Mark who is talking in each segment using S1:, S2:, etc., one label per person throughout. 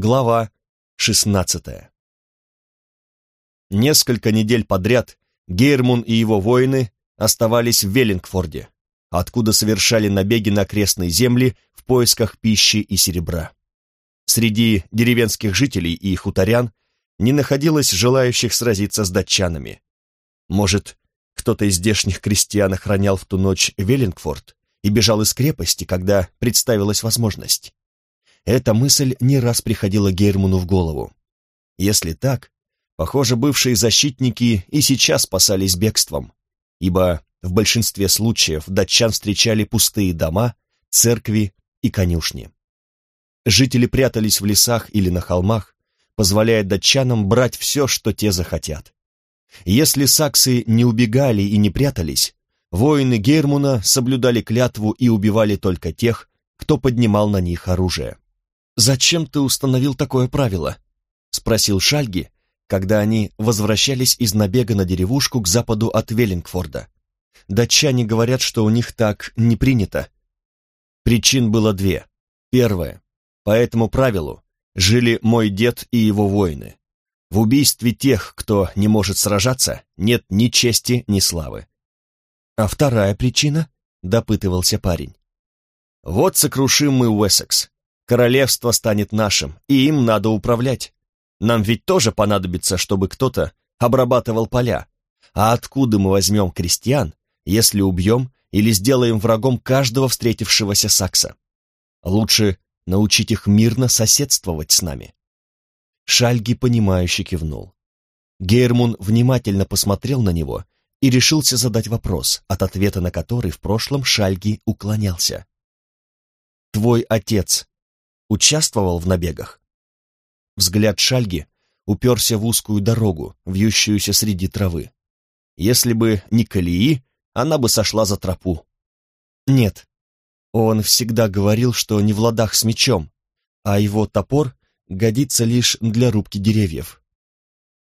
S1: Глава 16 Несколько недель подряд Гейрмун и его воины оставались в Веллингфорде, откуда совершали набеги на окрестные земли в поисках пищи и серебра. Среди деревенских жителей и хуторян не находилось желающих сразиться с датчанами. Может, кто-то из здешних крестьян охранял в ту ночь Веллингфорд и бежал из крепости, когда представилась возможность. Эта мысль не раз приходила Гейрмуну в голову. Если так, похоже, бывшие защитники и сейчас спасались бегством, ибо в большинстве случаев датчан встречали пустые дома, церкви и конюшни. Жители прятались в лесах или на холмах, позволяя датчанам брать все, что те захотят. Если саксы не убегали и не прятались, воины Гермуна соблюдали клятву и убивали только тех, кто поднимал на них оружие. «Зачем ты установил такое правило?» — спросил Шальги, когда они возвращались из набега на деревушку к западу от Веллингфорда. Датчане говорят, что у них так не принято. Причин было две. Первое. По этому правилу жили мой дед и его воины. В убийстве тех, кто не может сражаться, нет ни чести, ни славы. А вторая причина, допытывался парень. Вот сокрушим мы Уэссекс. Королевство станет нашим, и им надо управлять. Нам ведь тоже понадобится, чтобы кто-то обрабатывал поля. А откуда мы возьмем крестьян, если убьем или сделаем врагом каждого встретившегося сакса? Лучше научить их мирно соседствовать с нами. Шальги, понимающе кивнул. Гейрмун внимательно посмотрел на него и решился задать вопрос, от ответа на который в прошлом Шальги уклонялся. «Твой отец участвовал в набегах?» Взгляд Шальги уперся в узкую дорогу, вьющуюся среди травы. Если бы не колеи, она бы сошла за тропу. «Нет», он всегда говорил, что не в ладах с мечом, а его топор годится лишь для рубки деревьев.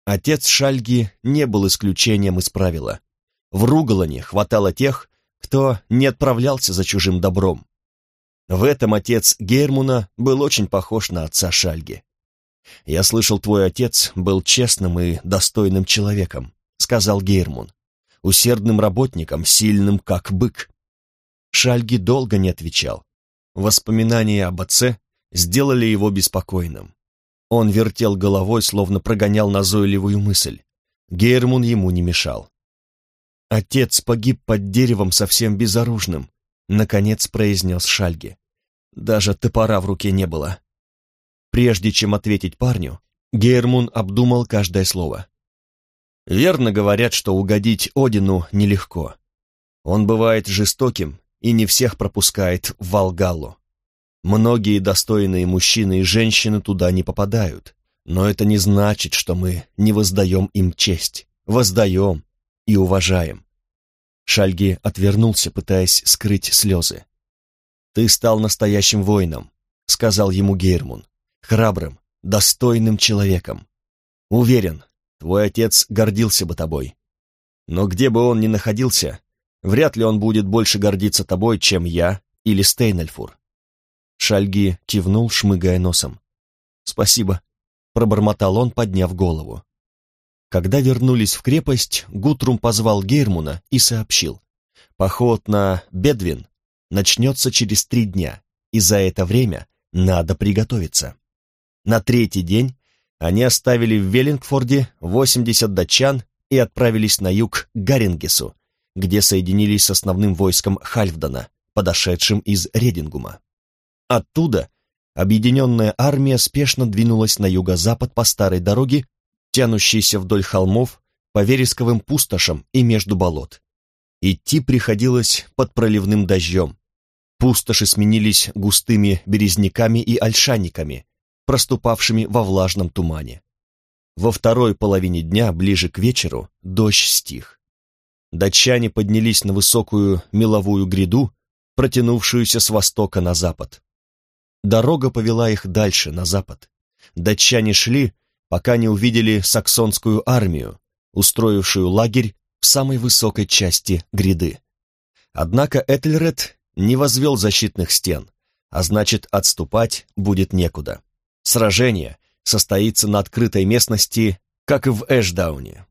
S1: Отец Шальги не был исключением из правила. В Ругалане хватало тех, кто не отправлялся за чужим добром. В этом отец Гермуна был очень похож на отца Шальги. «Я слышал, твой отец был честным и достойным человеком», — сказал Гермун, «усердным работником, сильным как бык. Шальги долго не отвечал. Воспоминания об отце сделали его беспокойным. Он вертел головой, словно прогонял назойливую мысль. Гейрмун ему не мешал. «Отец погиб под деревом совсем безоружным», — наконец произнес Шальги. Даже топора в руке не было. Прежде чем ответить парню, Гейрмун обдумал каждое слово. «Верно говорят, что угодить Одину нелегко. Он бывает жестоким и не всех пропускает в Волгалу. Многие достойные мужчины и женщины туда не попадают, но это не значит, что мы не воздаем им честь, воздаем и уважаем. Шальги отвернулся, пытаясь скрыть слезы. «Ты стал настоящим воином», — сказал ему Гейрмун, «храбрым, достойным человеком. Уверен, твой отец гордился бы тобой. Но где бы он ни находился, Вряд ли он будет больше гордиться тобой, чем я или Стейнельфур. Шальги кивнул, шмыгая носом. «Спасибо», — пробормотал он, подняв голову. Когда вернулись в крепость, Гутрум позвал Гейрмуна и сообщил. «Поход на Бедвин начнется через три дня, и за это время надо приготовиться». На третий день они оставили в Веллингфорде 80 датчан и отправились на юг к Гарингесу, где соединились с основным войском Хальфдана, подошедшим из Редингума. Оттуда объединенная армия спешно двинулась на юго-запад по старой дороге, тянущейся вдоль холмов, по вересковым пустошам и между болот. Идти приходилось под проливным дождем. Пустоши сменились густыми березняками и ольшаниками, проступавшими во влажном тумане. Во второй половине дня, ближе к вечеру, дождь стих датчане поднялись на высокую меловую гряду, протянувшуюся с востока на запад. Дорога повела их дальше, на запад. Датчане шли, пока не увидели саксонскую армию, устроившую лагерь в самой высокой части гряды. Однако Этельред не возвел защитных стен, а значит, отступать будет некуда. Сражение состоится на открытой местности, как и в Эшдауне.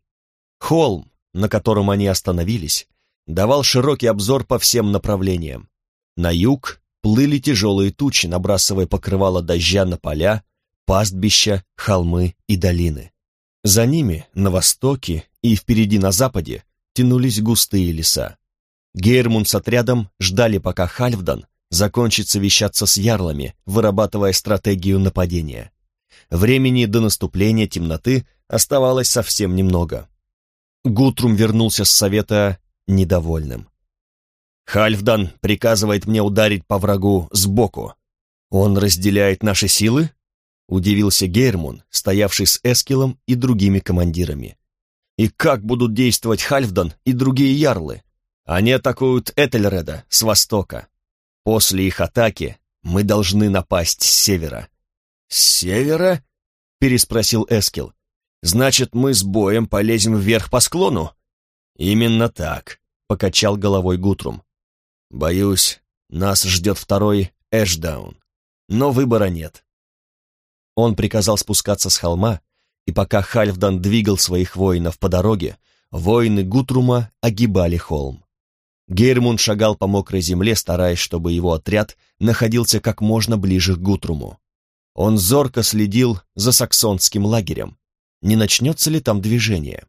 S1: Холм, на котором они остановились, давал широкий обзор по всем направлениям. На юг плыли тяжелые тучи, набрасывая покрывало дождя на поля, пастбища, холмы и долины. За ними, на востоке и впереди на западе, тянулись густые леса. Гейрмун с отрядом ждали, пока Хальфдан закончит совещаться с ярлами, вырабатывая стратегию нападения. Времени до наступления темноты оставалось совсем немного. Гутрум вернулся с совета недовольным. «Хальфдан приказывает мне ударить по врагу сбоку. Он разделяет наши силы?» — удивился Гейрмун, стоявший с Эскилом и другими командирами. «И как будут действовать Хальфдан и другие ярлы? Они атакуют Этельреда с востока. После их атаки мы должны напасть с севера». «С севера?» — переспросил Эскил. «Значит, мы с боем полезем вверх по склону?» «Именно так», — покачал головой Гутрум. «Боюсь, нас ждет второй Эшдаун, но выбора нет». Он приказал спускаться с холма, и пока Хальфдан двигал своих воинов по дороге, воины Гутрума огибали холм. Гейрмун шагал по мокрой земле, стараясь, чтобы его отряд находился как можно ближе к Гутруму. Он зорко следил за саксонским лагерем. Не начнется ли там движение?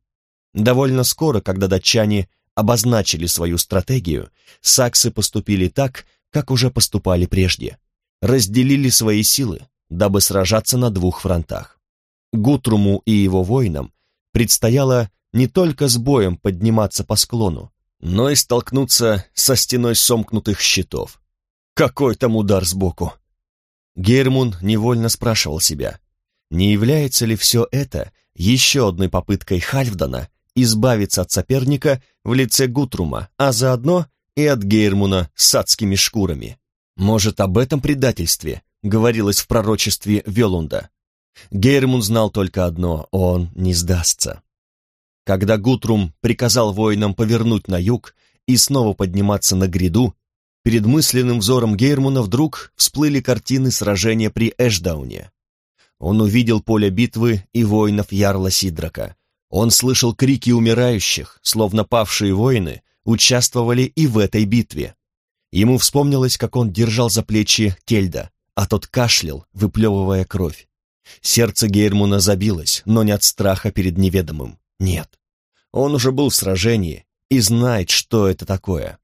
S1: Довольно скоро, когда датчане обозначили свою стратегию, саксы поступили так, как уже поступали прежде. Разделили свои силы, дабы сражаться на двух фронтах. Гутруму и его воинам предстояло не только с боем подниматься по склону, но и столкнуться со стеной сомкнутых щитов. Какой там удар сбоку? Гермун невольно спрашивал себя, не является ли все это еще одной попыткой Хальфдана избавиться от соперника в лице Гутрума, а заодно и от Гейрмуна с адскими шкурами. Может, об этом предательстве говорилось в пророчестве Велунда. Гейрмун знал только одно — он не сдастся. Когда Гутрум приказал воинам повернуть на юг и снова подниматься на гряду, перед мысленным взором Гейрмуна вдруг всплыли картины сражения при Эшдауне. Он увидел поле битвы и воинов Ярла Сидрака. Он слышал крики умирающих, словно павшие воины участвовали и в этой битве. Ему вспомнилось, как он держал за плечи Кельда, а тот кашлял, выплевывая кровь. Сердце Гейрмуна забилось, но не от страха перед неведомым. Нет, он уже был в сражении и знает, что это такое.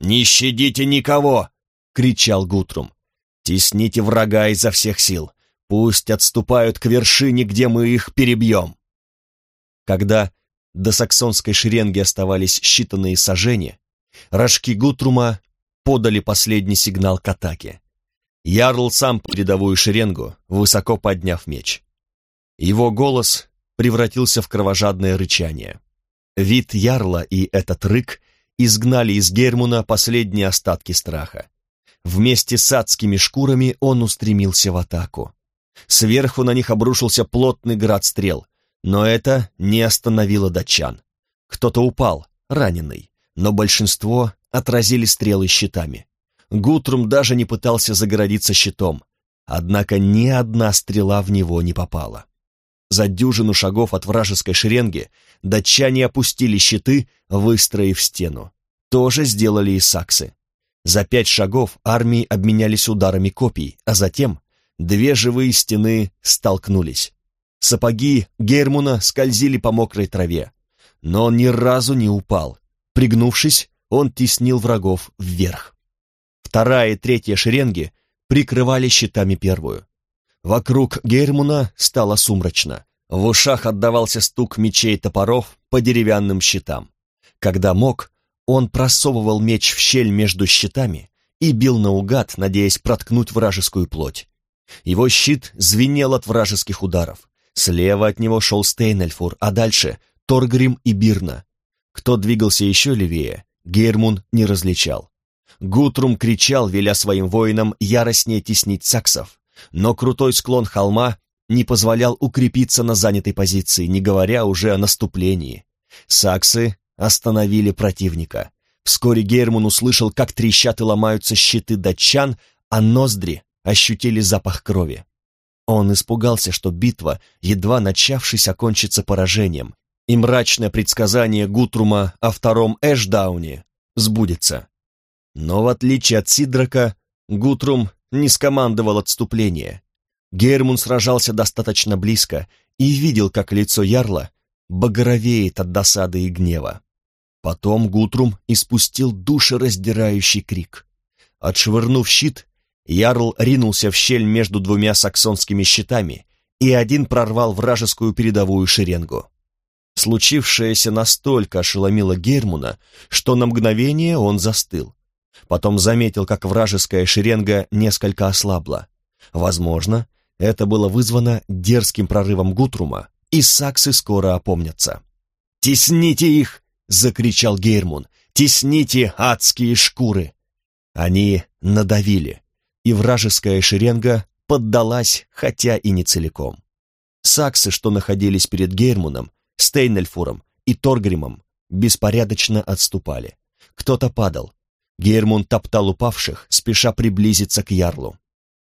S1: «Не щадите никого!» — кричал Гутрум. «Тесните врага изо всех сил. Пусть отступают к вершине, где мы их перебьем». Когда до саксонской шеренги оставались считанные сажения, рожки Гутрума подали последний сигнал к атаке. Ярл сам передовую шеренгу, высоко подняв меч. Его голос превратился в кровожадное рычание. Вид Ярла и этот рык изгнали из Гермуна последние остатки страха. Вместе с адскими шкурами он устремился в атаку. Сверху на них обрушился плотный град стрел, но это не остановило датчан. Кто-то упал, раненый, но большинство отразили стрелы щитами. Гутрум даже не пытался загородиться щитом, однако ни одна стрела в него не попала. За дюжину шагов от вражеской шеренги датчане опустили щиты, выстроив стену. То же сделали и саксы. За пять шагов армии обменялись ударами копий, а затем две живые стены столкнулись. Сапоги Гермуна скользили по мокрой траве, но он ни разу не упал. Пригнувшись, он теснил врагов вверх. Вторая и третья шеренги прикрывали щитами первую. Вокруг Гермуна стало сумрачно. В ушах отдавался стук мечей топоров по деревянным щитам. Когда мог, он просовывал меч в щель между щитами и бил наугад, надеясь проткнуть вражескую плоть. Его щит звенел от вражеских ударов. Слева от него шел Стейнельфур, а дальше — Торгрим и Бирна. Кто двигался еще левее, Гермун не различал. Гутрум кричал, веля своим воинам яростнее теснить саксов но крутой склон холма не позволял укрепиться на занятой позиции, не говоря уже о наступлении. Саксы остановили противника. Вскоре Герман услышал, как трещат и ломаются щиты датчан, а ноздри ощутили запах крови. Он испугался, что битва, едва начавшись, окончится поражением, и мрачное предсказание Гутрума о втором Эшдауне сбудется. Но в отличие от Сидрака, Гутрум не скомандовал отступление. Гермун сражался достаточно близко и видел, как лицо Ярла багровеет от досады и гнева. Потом Гутрум испустил душераздирающий крик. Отшвырнув щит, Ярл ринулся в щель между двумя саксонскими щитами, и один прорвал вражескую передовую шеренгу. Случившееся настолько ошеломило Гермуна, что на мгновение он застыл. Потом заметил, как вражеская шеренга несколько ослабла. Возможно, это было вызвано дерзким прорывом Гутрума, и саксы скоро опомнятся. «Тесните их!» — закричал Гейрмун. «Тесните адские шкуры!» Они надавили, и вражеская шеренга поддалась, хотя и не целиком. Саксы, что находились перед Гейрмуном, Стейнельфуром и Торгримом, беспорядочно отступали. Кто-то падал. Гейрмун топтал упавших, спеша приблизиться к ярлу.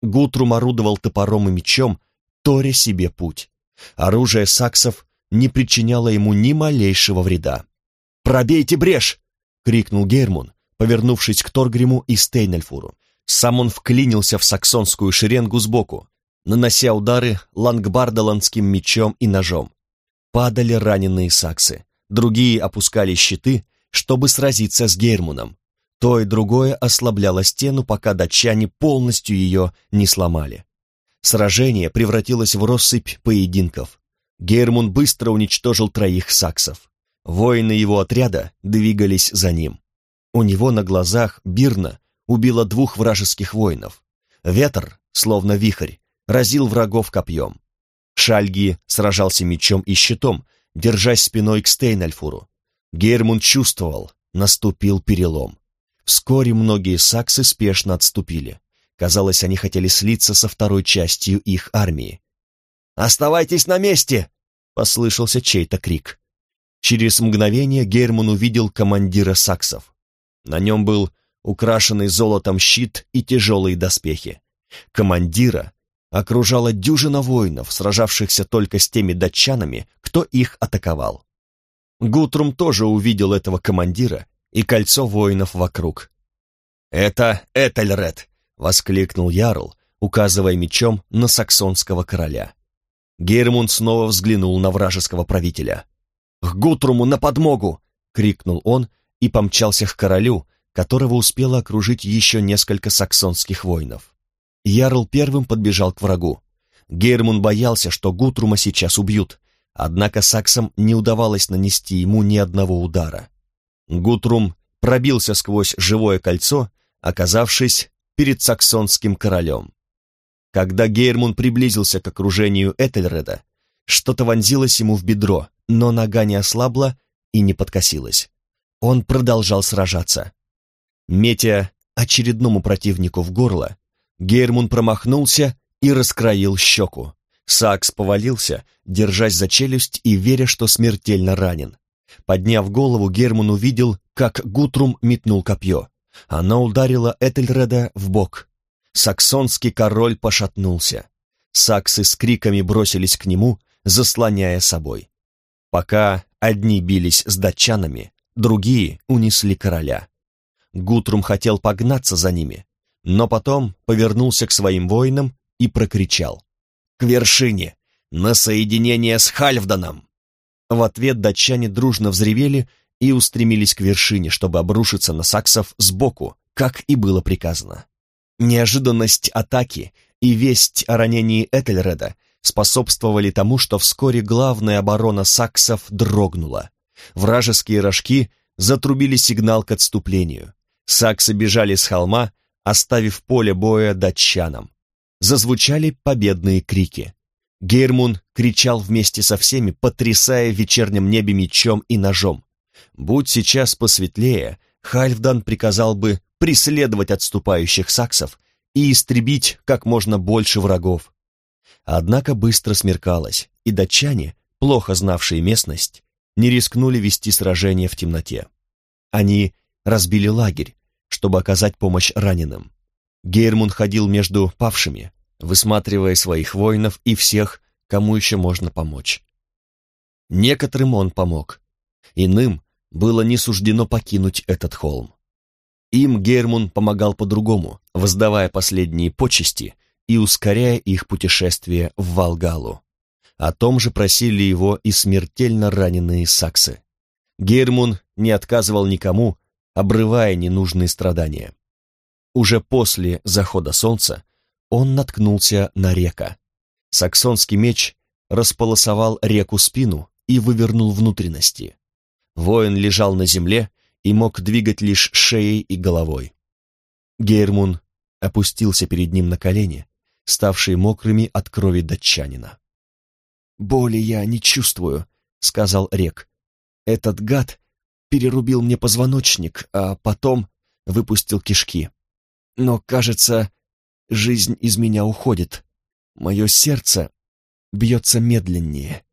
S1: Гутрум орудовал топором и мечом, торе себе путь. Оружие саксов не причиняло ему ни малейшего вреда. «Пробейте брешь!» — крикнул Гейрмун, повернувшись к Торгриму и Стейнельфуру. Сам он вклинился в саксонскую шеренгу сбоку, нанося удары лангбардаландским мечом и ножом. Падали раненые саксы, другие опускали щиты, чтобы сразиться с Гейрмуном. То и другое ослабляло стену, пока датчане полностью ее не сломали. Сражение превратилось в россыпь поединков. Гейрмун быстро уничтожил троих саксов. Воины его отряда двигались за ним. У него на глазах Бирна убила двух вражеских воинов. Ветер, словно вихрь, разил врагов копьем. Шальги сражался мечом и щитом, держась спиной к Стейнальфуру. Гейрмун чувствовал, наступил перелом. Вскоре многие саксы спешно отступили. Казалось, они хотели слиться со второй частью их армии. «Оставайтесь на месте!» — послышался чей-то крик. Через мгновение Герман увидел командира саксов. На нем был украшенный золотом щит и тяжелые доспехи. Командира окружала дюжина воинов, сражавшихся только с теми датчанами, кто их атаковал. Гутрум тоже увидел этого командира и кольцо воинов вокруг. «Это Этельред!» — воскликнул Ярл, указывая мечом на саксонского короля. Гейрмунд снова взглянул на вражеского правителя. «К Гутруму на подмогу!» — крикнул он и помчался к королю, которого успело окружить еще несколько саксонских воинов. Ярл первым подбежал к врагу. Гейрмун боялся, что Гутрума сейчас убьют, однако саксам не удавалось нанести ему ни одного удара. Гутрум пробился сквозь живое кольцо, оказавшись перед саксонским королем. Когда Гейрмун приблизился к окружению Этельреда, что-то вонзилось ему в бедро, но нога не ослабла и не подкосилась. Он продолжал сражаться. Метя очередному противнику в горло, Гейрмун промахнулся и раскроил щеку. Сакс повалился, держась за челюсть и веря, что смертельно ранен. Подняв голову, Герман увидел, как Гутрум метнул копье. Оно ударило Этельреда в бок. Саксонский король пошатнулся. Саксы с криками бросились к нему, заслоняя собой. Пока одни бились с датчанами, другие унесли короля. Гутрум хотел погнаться за ними, но потом повернулся к своим воинам и прокричал. «К вершине! На соединение с Хальфданом!» В ответ датчане дружно взревели и устремились к вершине, чтобы обрушиться на саксов сбоку, как и было приказано. Неожиданность атаки и весть о ранении Этельреда способствовали тому, что вскоре главная оборона саксов дрогнула. Вражеские рожки затрубили сигнал к отступлению. Саксы бежали с холма, оставив поле боя датчанам. Зазвучали победные крики. Гейрмун кричал вместе со всеми, потрясая в вечернем небе мечом и ножом. Будь сейчас посветлее, Хальфдан приказал бы преследовать отступающих саксов и истребить как можно больше врагов. Однако быстро смеркалось, и датчане, плохо знавшие местность, не рискнули вести сражение в темноте. Они разбили лагерь, чтобы оказать помощь раненым. Гейрмун ходил между павшими, высматривая своих воинов и всех, кому еще можно помочь. Некоторым он помог, иным было не суждено покинуть этот холм. Им Гермун помогал по-другому, воздавая последние почести и ускоряя их путешествие в Волгалу. О том же просили его и смертельно раненые саксы. Гермун не отказывал никому, обрывая ненужные страдания. Уже после захода солнца он наткнулся на река. Саксонский меч располосовал реку спину и вывернул внутренности. Воин лежал на земле и мог двигать лишь шеей и головой. Гейрмун опустился перед ним на колени, ставшие мокрыми от крови датчанина. «Боли я не чувствую», — сказал Рек. «Этот гад перерубил мне позвоночник, а потом выпустил кишки. Но, кажется, жизнь из меня уходит. Мое сердце бьется медленнее».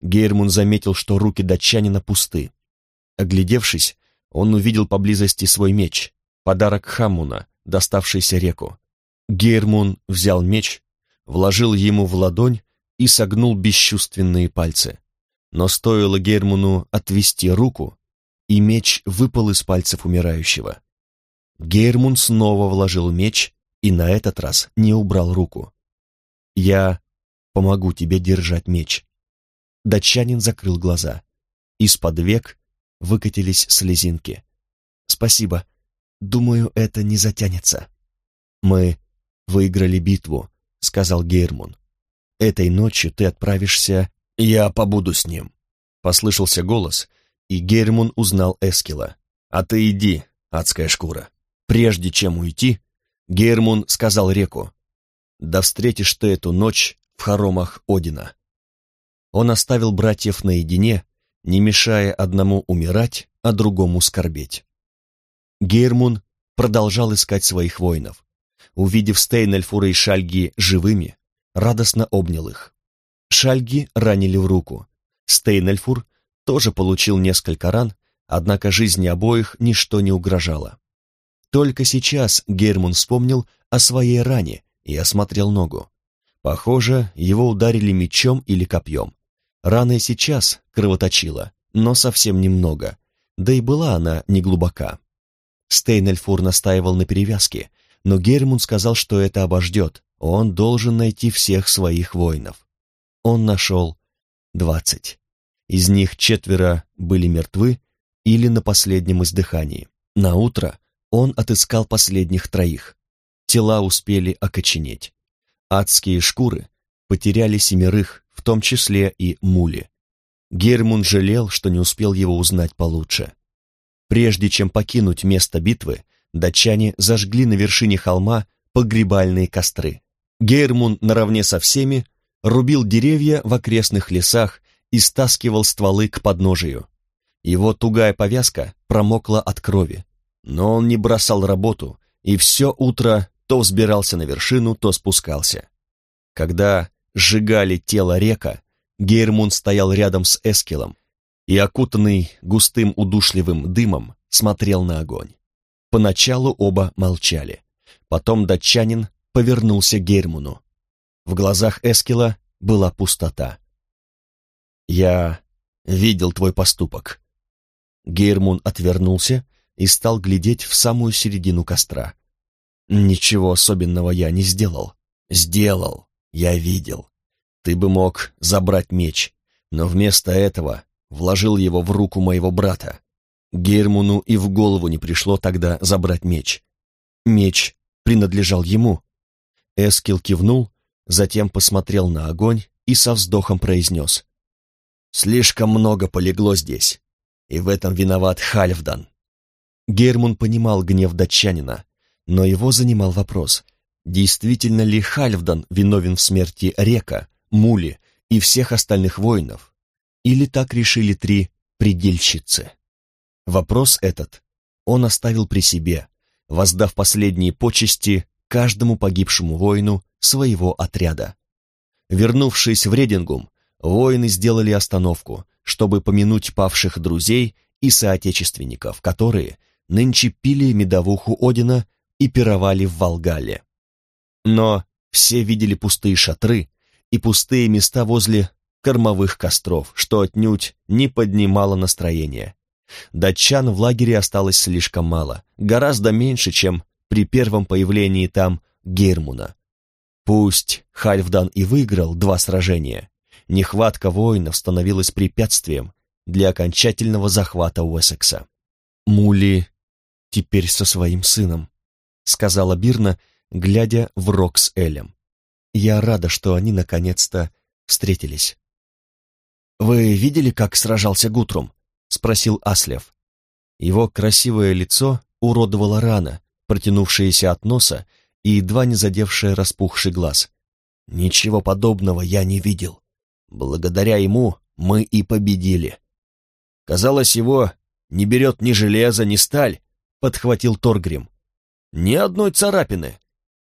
S1: Гейрмун заметил, что руки датчанина пусты. Оглядевшись, он увидел поблизости свой меч, подарок Хамуна, доставшийся реку. Гейрмун взял меч, вложил ему в ладонь и согнул бесчувственные пальцы. Но стоило Герману отвести руку, и меч выпал из пальцев умирающего. Гермун снова вложил меч и на этот раз не убрал руку. «Я помогу тебе держать меч». Датчанин закрыл глаза. Из-под век выкатились слезинки. «Спасибо. Думаю, это не затянется». «Мы выиграли битву», — сказал Гейрмун. Этой ночью ты отправишься... Я побуду с ним. Послышался голос, и Гермун узнал Эскила. А ты иди, адская шкура. Прежде чем уйти, Гермун сказал реку. Да встретишь ты эту ночь в хоромах Одина. Он оставил братьев наедине, не мешая одному умирать, а другому скорбеть. Гермун продолжал искать своих воинов. Увидев Стейнельфура и Шальги живыми, радостно обнял их. Шальги ранили в руку. Стейнельфур тоже получил несколько ран, однако жизни обоих ничто не угрожало. Только сейчас Герман вспомнил о своей ране и осмотрел ногу. Похоже, его ударили мечом или копьем. Рана и сейчас кровоточила, но совсем немного, да и была она неглубока. Стейнельфур настаивал на перевязке, но Гермун сказал, что это обождет, он должен найти всех своих воинов. Он нашел двадцать. Из них четверо были мертвы или на последнем издыхании. На утро он отыскал последних троих. Тела успели окоченеть. Адские шкуры потеряли семерых, в том числе и Мули. Гермун жалел, что не успел его узнать получше. Прежде чем покинуть место битвы, датчане зажгли на вершине холма погребальные костры. Гейрмун наравне со всеми рубил деревья в окрестных лесах и стаскивал стволы к подножию. Его тугая повязка промокла от крови, но он не бросал работу и все утро то взбирался на вершину, то спускался. Когда сжигали тело река, Гейрмун стоял рядом с Эскелом и, окутанный густым удушливым дымом, смотрел на огонь. Поначалу оба молчали. Потом датчанин повернулся к Гермуну. В глазах Эскила была пустота. «Я видел твой поступок». Гермун отвернулся и стал глядеть в самую середину костра. «Ничего особенного я не сделал». «Сделал, я видел. Ты бы мог забрать меч, но вместо этого вложил его в руку моего брата. Гермуну и в голову не пришло тогда забрать меч. Меч принадлежал ему, Эскил кивнул, затем посмотрел на огонь и со вздохом произнес. «Слишком много полегло здесь, и в этом виноват Хальфдан». Гермун понимал гнев датчанина, но его занимал вопрос, действительно ли Хальфдан виновен в смерти Река, Мули и всех остальных воинов, или так решили три предельщицы. Вопрос этот он оставил при себе, воздав последние почести каждому погибшему воину своего отряда. Вернувшись в Редингум, воины сделали остановку, чтобы помянуть павших друзей и соотечественников, которые нынче пили медовуху Одина и пировали в Волгале. Но Все видели пустые шатры и пустые места возле кормовых костров, что отнюдь не поднимало настроение. Датчан в лагере осталось слишком мало, гораздо меньше, чем при первом появлении там Гермуна. Пусть Хальфдан и выиграл два сражения, нехватка воинов становилась препятствием для окончательного захвата Уэссекса. Мули теперь со своим сыном, сказала Бирна, глядя в рог с Элем. Я рада, что они наконец-то встретились. «Вы видели, как сражался Гутрум?» — спросил Аслев. Его красивое лицо уродовала рана, протянувшаяся от носа и едва не задевшая распухший глаз. «Ничего подобного я не видел. Благодаря ему мы и победили». «Казалось, его не берет ни железо, ни сталь», — подхватил Торгрим. «Ни одной царапины».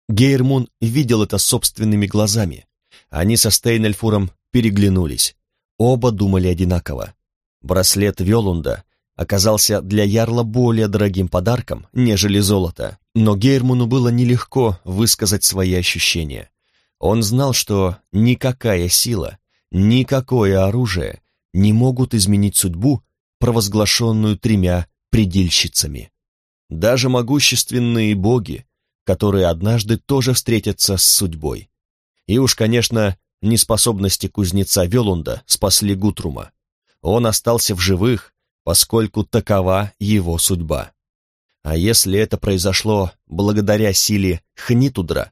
S1: Гейрмун видел это собственными глазами. Они со Стейнельфуром переглянулись. Оба думали одинаково. Браслет Велунда оказался для Ярла более дорогим подарком, нежели золото, но Гейрмуну было нелегко высказать свои ощущения. Он знал, что никакая сила, никакое оружие не могут изменить судьбу, провозглашенную тремя предельщицами. Даже могущественные боги, которые однажды тоже встретятся с судьбой. И уж, конечно, неспособности кузнеца Велунда спасли Гутрума. Он остался в живых, поскольку такова его судьба. А если это произошло благодаря силе Хнитудра,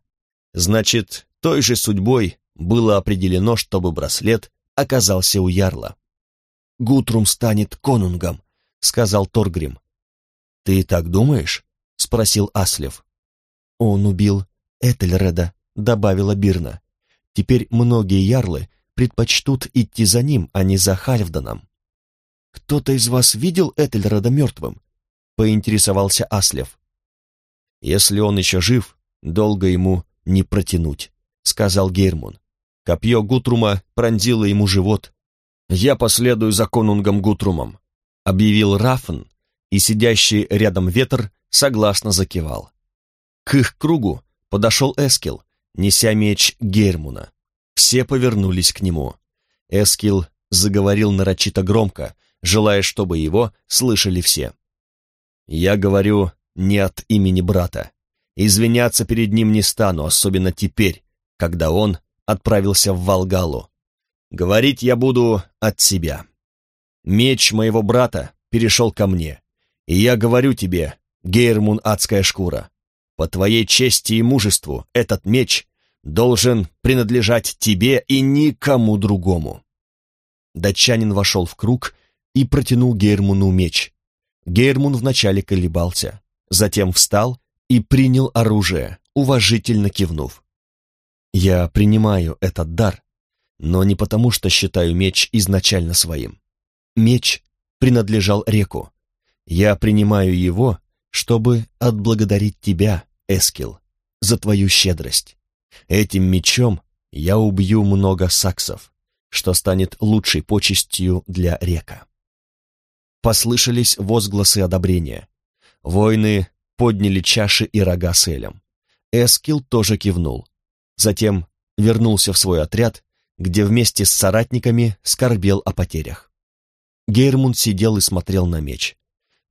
S1: значит, той же судьбой было определено, чтобы браслет оказался у Ярла. «Гутрум станет конунгом», — сказал Торгрим. «Ты так думаешь?» — спросил Аслев. «Он убил Этельреда», — добавила Бирна. Теперь многие ярлы предпочтут идти за ним, а не за Хальфданом. «Кто-то из вас видел Этельрода мертвым?» — поинтересовался Аслев. «Если он еще жив, долго ему не протянуть», — сказал Гейрмун. Копье Гутрума пронзило ему живот. «Я последую за конунгом Гутрумом», — объявил Рафн, и сидящий рядом ветер согласно закивал. К их кругу подошел Эскил, неся меч Гермуна. Все повернулись к нему. Эскил заговорил нарочито громко, желая, чтобы его слышали все. «Я говорю не от имени брата. Извиняться перед ним не стану, особенно теперь, когда он отправился в Волгалу. Говорить я буду от себя. Меч моего брата перешел ко мне, и я говорю тебе, Гейрмун адская шкура, по твоей чести и мужеству этот меч должен принадлежать тебе и никому другому. Датчанин вошел в круг и протянул Гейрмуну меч. Гейрмун вначале колебался, затем встал и принял оружие, уважительно кивнув. «Я принимаю этот дар, но не потому, что считаю меч изначально своим. Меч принадлежал реку. Я принимаю его, чтобы отблагодарить тебя, Эскил, за твою щедрость. Этим мечом я убью много саксов, что станет лучшей почестью для река. Послышались возгласы одобрения. Воины подняли чаши и рога с Элем. Эскил тоже кивнул. Затем вернулся в свой отряд, где вместе с соратниками скорбел о потерях. Гейрмунд сидел и смотрел на меч.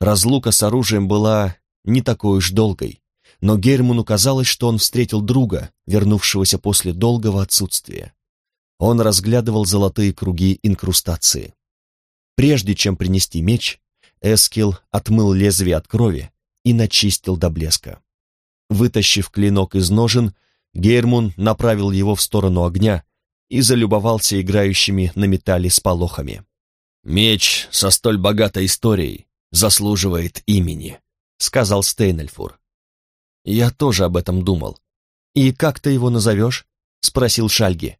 S1: Разлука с оружием была не такой уж долгой, но Герману казалось, что он встретил друга, вернувшегося после долгого отсутствия. Он разглядывал золотые круги инкрустации. Прежде чем принести меч, Эскил отмыл лезвие от крови и начистил до блеска. Вытащив клинок из ножен, Гейрмун направил его в сторону огня и залюбовался играющими на металле сполохами. «Меч со столь богатой историей заслуживает имени», — сказал Стейнельфур. «Я тоже об этом думал. И как ты его назовешь?» — спросил Шальги.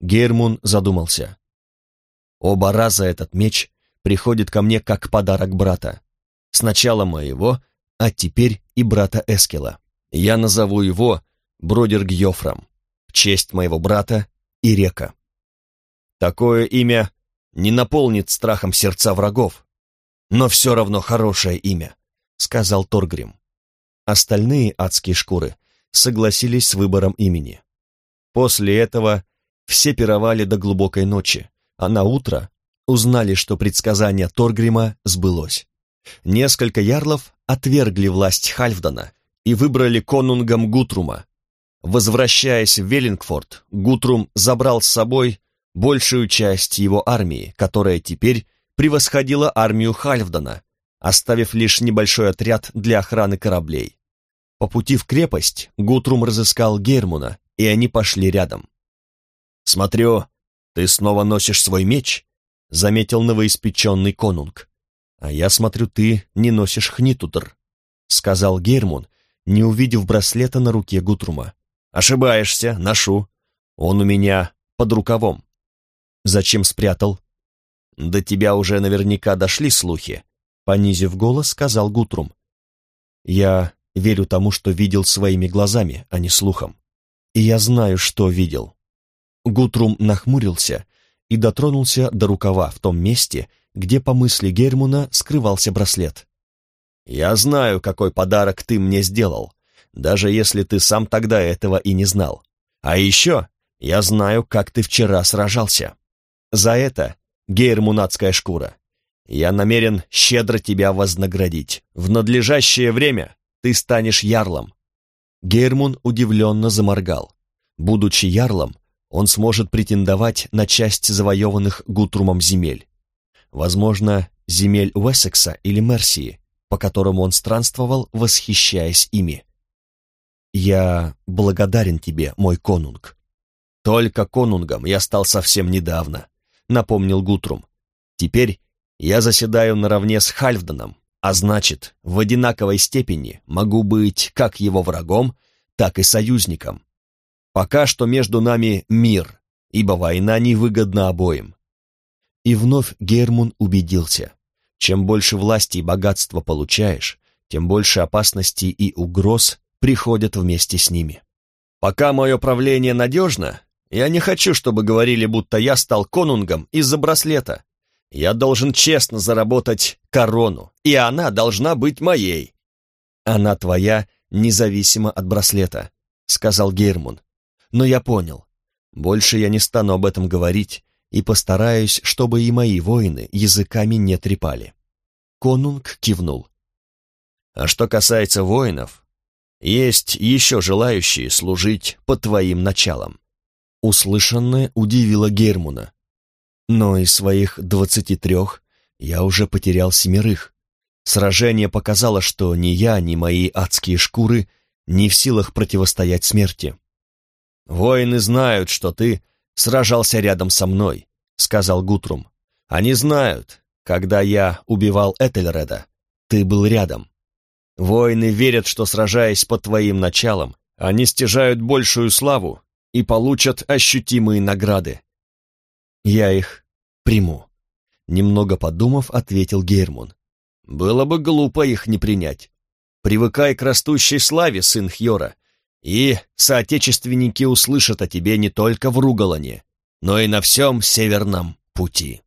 S1: Гермун задумался. «Оба раза этот меч приходит ко мне как подарок брата. Сначала моего, а теперь и брата Эскела. Я назову его Бродер Гьофром, в честь моего брата и река. Такое имя не наполнит страхом сердца врагов, но все равно хорошее имя», — сказал Торгрим. Остальные адские шкуры согласились с выбором имени. После этого все пировали до глубокой ночи, а на утро узнали, что предсказание Торгрима сбылось. Несколько ярлов отвергли власть Хальфдана и выбрали конунгом Гутрума. Возвращаясь в Веллингфорд, Гутрум забрал с собой большую часть его армии, которая теперь превосходила армию Хальфдана, оставив лишь небольшой отряд для охраны кораблей. По пути в крепость Гутрум разыскал Гермуна, и они пошли рядом. «Смотрю, ты снова носишь свой меч», — заметил новоиспеченный конунг. «А я смотрю, ты не носишь хнитудр», — сказал Гермун, не увидев браслета на руке Гутрума. «Ошибаешься, ношу. Он у меня под рукавом». «Зачем спрятал?» «До тебя уже наверняка дошли слухи», — понизив голос, сказал Гутрум. «Я верю тому, что видел своими глазами, а не слухом. И я знаю, что видел». Гутрум нахмурился и дотронулся до рукава в том месте, где, по мысли Гермуна, скрывался браслет. «Я знаю, какой подарок ты мне сделал, даже если ты сам тогда этого и не знал. А еще я знаю, как ты вчера сражался. За это, гейрмунатская шкура, я намерен щедро тебя вознаградить. В надлежащее время ты станешь ярлом». Гейрмун удивленно заморгал. Будучи ярлом, он сможет претендовать на часть завоеванных Гутрумом земель возможно, земель Уэссекса или Мерсии, по которым он странствовал, восхищаясь ими. «Я благодарен тебе, мой конунг». «Только конунгом я стал совсем недавно», — напомнил Гутрум. «Теперь я заседаю наравне с Хальфданом, а значит, в одинаковой степени могу быть как его врагом, так и союзником. Пока что между нами мир, ибо война невыгодна обоим. И вновь Гермун убедился, чем больше власти и богатства получаешь, тем больше опасностей и угроз приходят вместе с ними. Пока мое правление надежно, я не хочу, чтобы говорили, будто я стал конунгом из-за браслета. Я должен честно заработать корону, и она должна быть моей. Она твоя, независимо от браслета, сказал Гермун. Но я понял. Больше я не стану об этом говорить, и постараюсь, чтобы и мои воины языками не трепали». Конунг кивнул. «А что касается воинов, есть еще желающие служить под твоим началом». Услышанное удивило Гермуна. Но из своих двадцати трех я уже потерял семерых. Сражение показало, что ни я, ни мои адские шкуры не в силах противостоять смерти. Воины знают, что ты сражался рядом со мной», — сказал Гутрум. «Они знают, когда я убивал Этельреда, ты был рядом. Воины верят, что, сражаясь под твоим началом, они стяжают большую славу и получат ощутимые награды. Я их приму», — немного подумав, ответил Гермун. «Было бы глупо их не принять. Привыкай к растущей славе, сын Хьора, и соотечественники услышат о тебе не только в Ругалане, но и на всем северном пути.